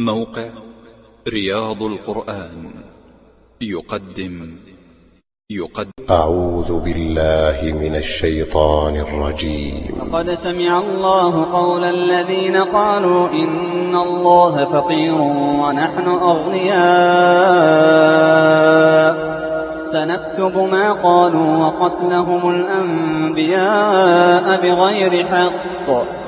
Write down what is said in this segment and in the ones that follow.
موقع رياض القرآن. يقدم. يقدم. أعوذ بالله من الشيطان الرجيم. قد سمع الله قول الذين قالوا إن الله فقير ونحن أغنياء. سنكتب ما قالوا وقتلهم الأنبياء بغير حق.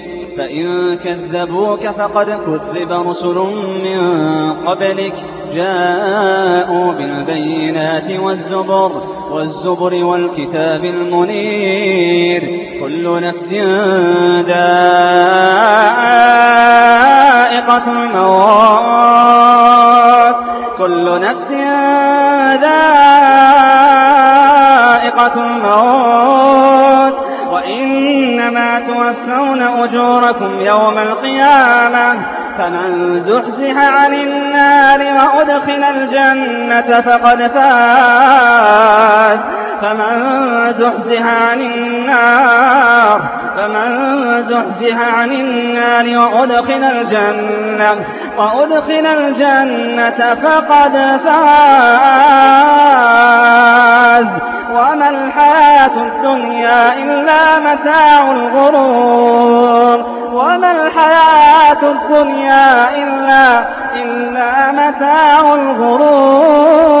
فإن كذبوك فقد كذب رسل من قبلك. جاءوا بالبينات والزبر والزبر والكتاب المنير. كل نفس ذائقة الموت. كل نفس ذائقة الموت. توفون أجوركم يوم القيامة فمن زحزح عن النار وأدخل الجنة فقد فاز. فمن زحزح عن النار فمن زحزح عن النار وأدخل الجنة وأدخل الجنة فقد فاز. وما الحياة الدنيا إلا متاع الغرور. وما الحياة الدنيا إلا إلا متاع الغرور.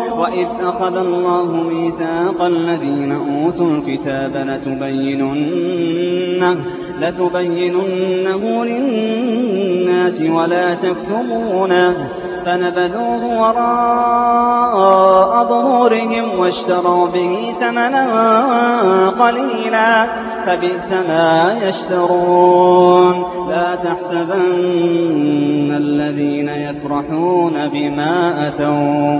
وإذ أخذ الله ميثاق الذين أوتوا الكتاب لتبيننه, لتبيننه للناس ولا تكتمونه فنبذوه وراء ظهورهم واشتروا به ثمنا قليلا فبئس ما يشترون لا تحسبن الذين يفرحون بما أتوا